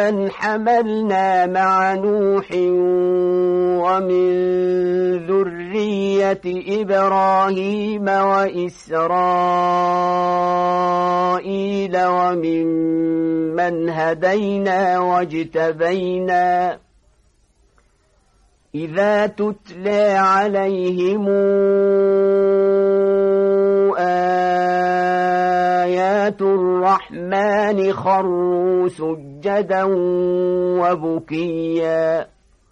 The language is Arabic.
وممن حملنا مع نوح ومن ذرية إبراهيم وإسرائيل وممن هدينا واجتبينا إذا تتلى عليهم الرحمن خروا سجدا وبكيا